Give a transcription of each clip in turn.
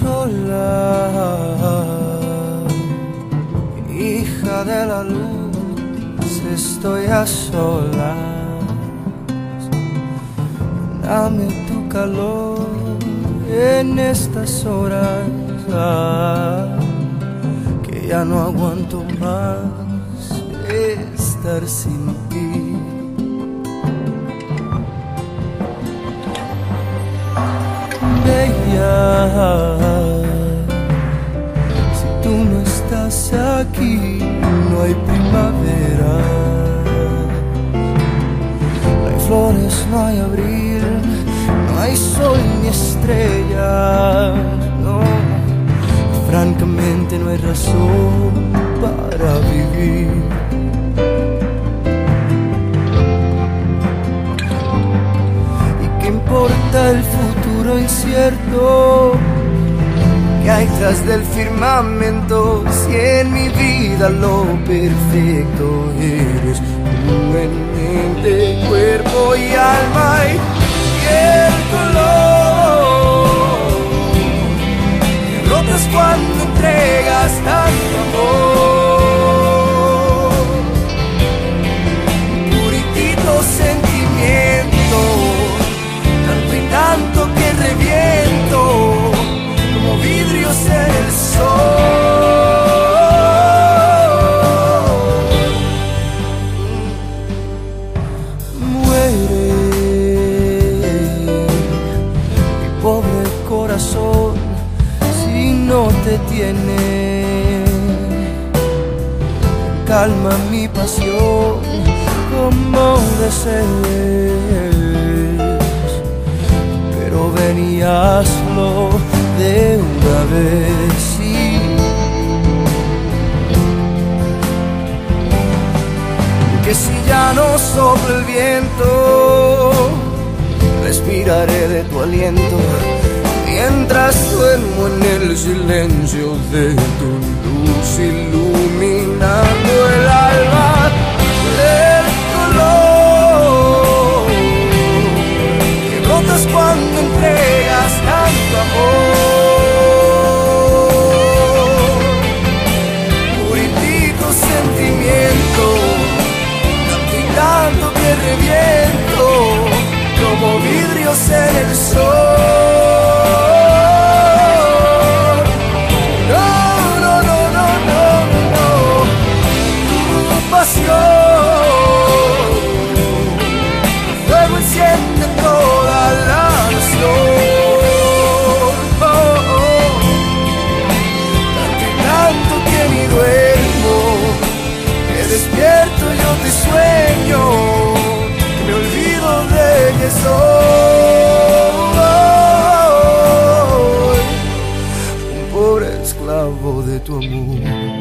sola, hija de la luz, estoy a solas. Dame tu calor en estas horas, que ya no aguanto más estar sin ti. Estás aquí, no hay primavera. No hay flores, no hay abril, no hay sol ni estrellas. No, francamente no hay razón para vivir. ¿Y qué importa el futuro incierto? Tras del firmamento? Si en mi vida lo perfecto eres tú en mente, cuerpo y alma y, corazón si no te tiene. Calma mi pasión como desees pero ven y hazlo de una vez. Que si ya no sopla el viento, respiraré de tu aliento mientras duermo en el silencio de tu luz iluminando el alma del color que brotas cuando entregas tanto amor. Puritito sentimiento, tanto tanto que reviento, como vidrios en el sol. Soy un pobre esclavo de tu amor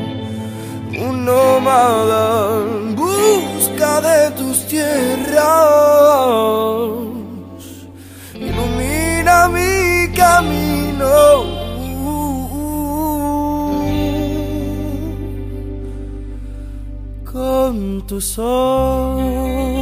un nómada en busca de tus tierras. Ilumina mi camino. Con tu sol.